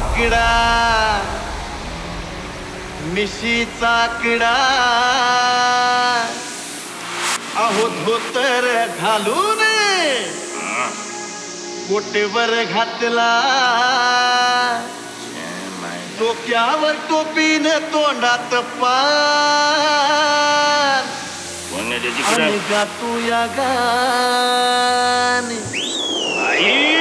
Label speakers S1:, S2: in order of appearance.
S1: वाकडा मिशीचा कडा अहो धोतर घालून कोटेवर घातला। डोक्यावर टोपीन तोंडात पान।
S2: कोण
S1: आणि तू या गाणी।
S2: आई!